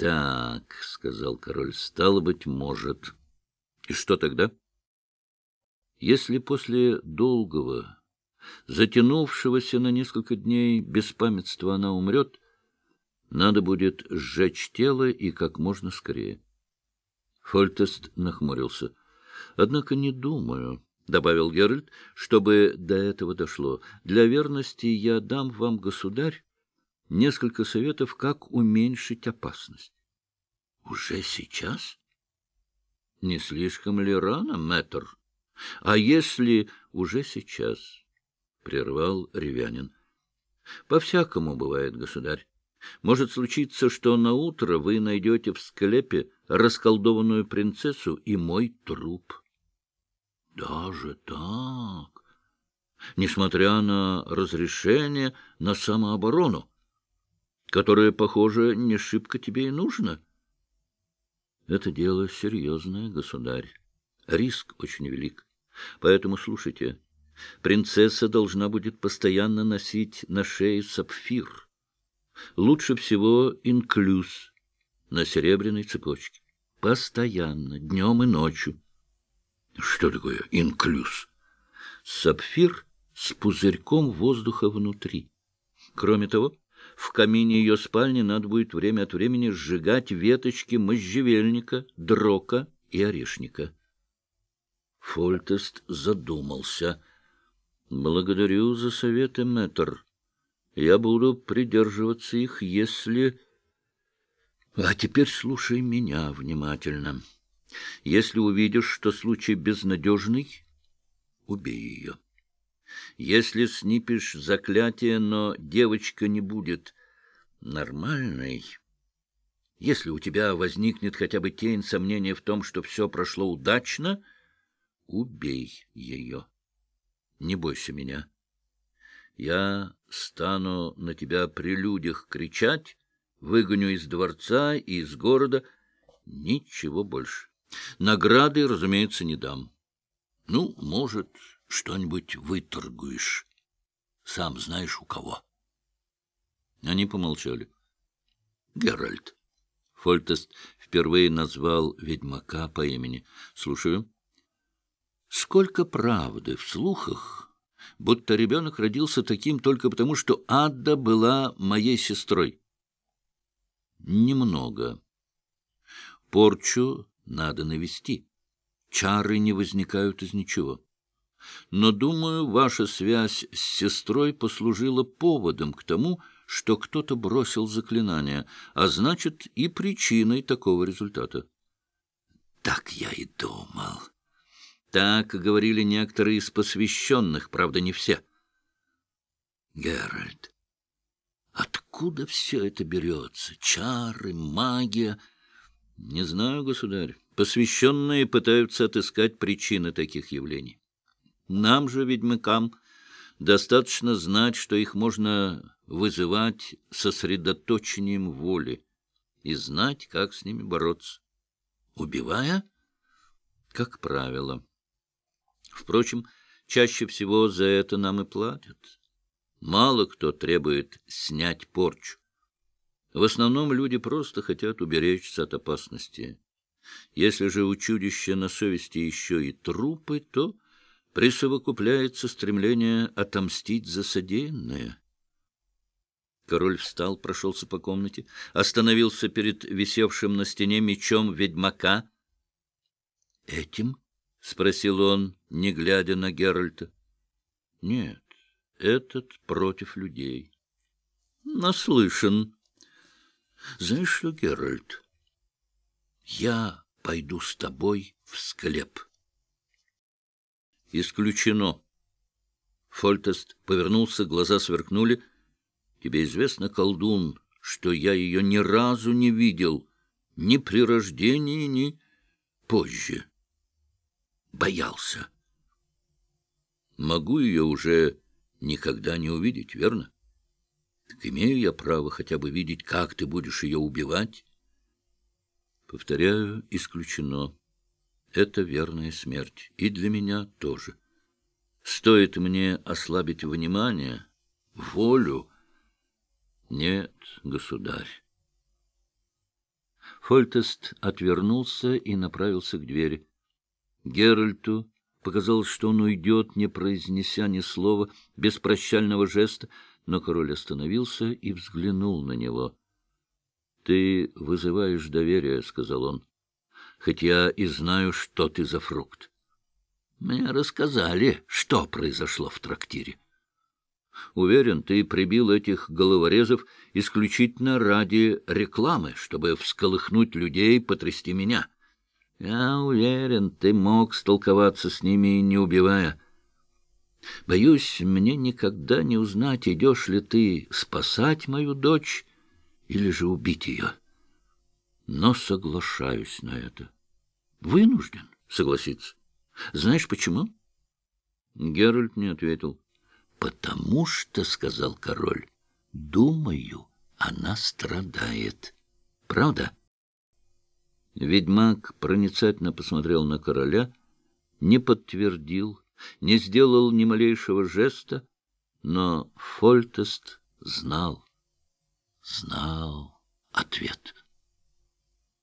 Так, — сказал король, — стало быть, может. И что тогда? Если после долгого, затянувшегося на несколько дней беспамятства она умрет, надо будет сжечь тело и как можно скорее. Фольтест нахмурился. — Однако не думаю, — добавил Геральт, — чтобы до этого дошло. Для верности я дам вам, государь, несколько советов, как уменьшить опасность. — Уже сейчас? — Не слишком ли рано, мэтр? — А если уже сейчас? — прервал ревянин. — По-всякому бывает, государь. Может случиться, что на утро вы найдете в склепе расколдованную принцессу и мой труп. — Даже так? Несмотря на разрешение на самооборону? Которое, похоже, не шибко тебе и нужно. Это дело серьезное, государь. Риск очень велик. Поэтому слушайте. Принцесса должна будет постоянно носить на шее сапфир. Лучше всего инклюз на серебряной цепочке. Постоянно, днем и ночью. Что такое инклюз? Сапфир с пузырьком воздуха внутри. Кроме того, в камине ее спальни надо будет время от времени сжигать веточки можжевельника, дрока и орешника. Фольтест задумался. — Благодарю за советы, мэтр. Я буду придерживаться их, если... А теперь слушай меня внимательно. Если увидишь, что случай безнадежный, убей ее. Если снипишь заклятие, но девочка не будет нормальной, если у тебя возникнет хотя бы тень сомнения в том, что все прошло удачно, убей ее. Не бойся меня. Я стану на тебя при людях кричать, выгоню из дворца и из города. Ничего больше. Награды, разумеется, не дам. Ну, может, что-нибудь выторгуешь. Сам знаешь, у кого. Они помолчали. — Геральт. Фольтест впервые назвал ведьмака по имени. — Слушаю. — Сколько правды в слухах, будто ребенок родился таким только потому, что Адда была моей сестрой? — Немного. Порчу надо навести. Чары не возникают из ничего. Но, думаю, ваша связь с сестрой послужила поводом к тому, что кто-то бросил заклинание, а значит, и причиной такого результата. Так я и думал. Так говорили некоторые из посвященных, правда, не все. Геральт, откуда все это берется? Чары, магия? Не знаю, государь. Посвященные пытаются отыскать причины таких явлений. Нам же, ведьмакам, достаточно знать, что их можно вызывать сосредоточением воли и знать, как с ними бороться. Убивая? Как правило. Впрочем, чаще всего за это нам и платят. Мало кто требует снять порчу. В основном люди просто хотят уберечься от опасности. Если же у чудища на совести еще и трупы, то присовокупляется стремление отомстить за содеянное. Король встал, прошелся по комнате, остановился перед висевшим на стене мечом ведьмака. — Этим? — спросил он, не глядя на Геральта. — Нет, этот против людей. — Наслышан. — Знаешь что, Геральт, я пойду с тобой в склеп. — Исключено. Фольтест повернулся, глаза сверкнули. Тебе известно, колдун, что я ее ни разу не видел, ни при рождении, ни позже. Боялся. Могу ее уже никогда не увидеть, верно? Так имею я право хотя бы видеть, как ты будешь ее убивать? Повторяю, исключено. Это верная смерть. И для меня тоже. Стоит мне ослабить внимание, волю. Нет, государь. Фольтест отвернулся и направился к двери. Геральту показалось, что он уйдет, не произнеся ни слова, без прощального жеста, но король остановился и взглянул на него. — Ты вызываешь доверие, — сказал он, — хоть я и знаю, что ты за фрукт. Мне рассказали, что произошло в трактире. Уверен, ты прибил этих головорезов исключительно ради рекламы, чтобы всколыхнуть людей, потрясти меня. Я уверен, ты мог столковаться с ними, не убивая. Боюсь, мне никогда не узнать, идешь ли ты спасать мою дочь или же убить ее. Но соглашаюсь на это. Вынужден согласиться. Знаешь почему? Геральт не ответил. Потому что, — сказал король, — думаю, она страдает. Правда? Ведьмак проницательно посмотрел на короля, не подтвердил, не сделал ни малейшего жеста, но Фольтест знал, знал ответ.